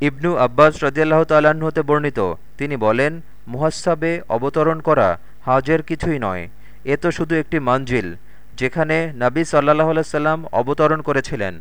ইবনু আব্বাস রদিয়াল্লাহ তাল্লাহ্ন হতে বর্ণিত। তিনি বলেন মুহাসাবে অবতরণ করা হাজের কিছুই নয়। এ তো শুধু একটি মঞ্জিল যেখানে নাবী সাল্লাহ আলাইসাল্লাম অবতরণ করেছিলেন।